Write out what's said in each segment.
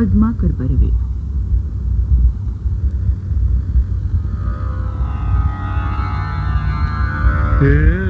Padmakar Barve Yeah.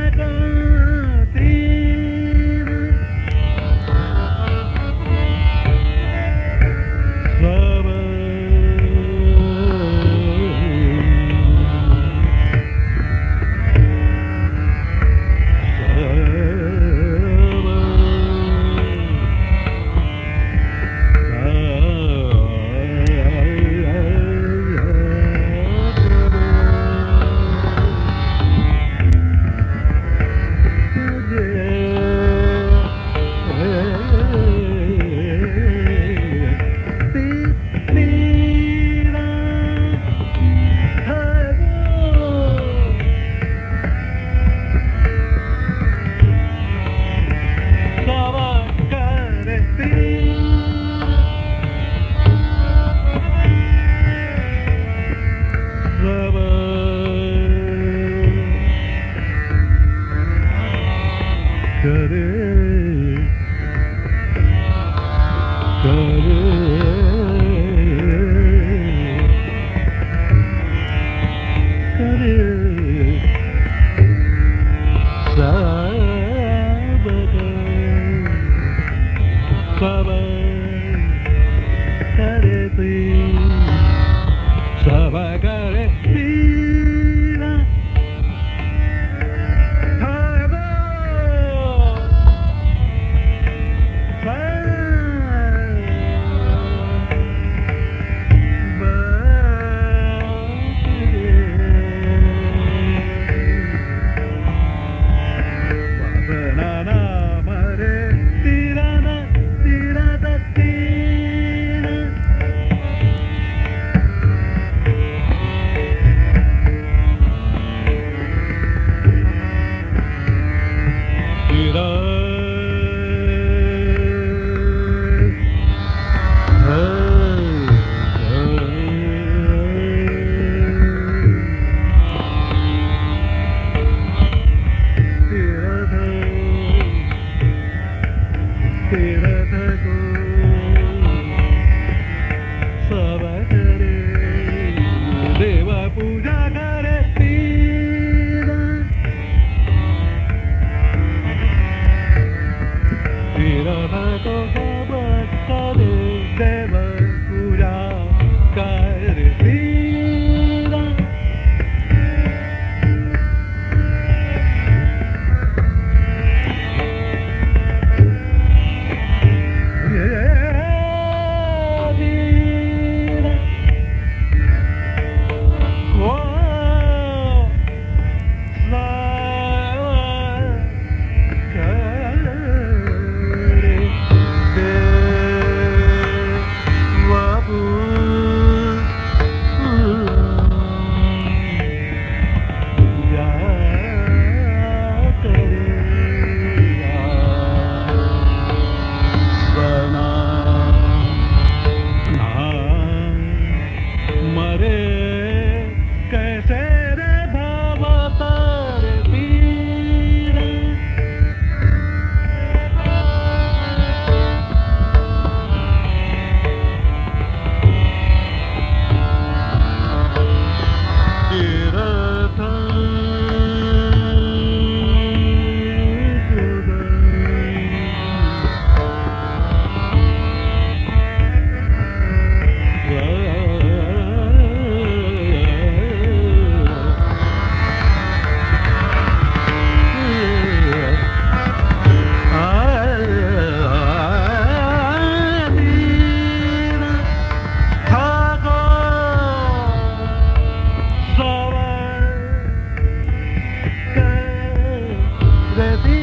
better. Ready?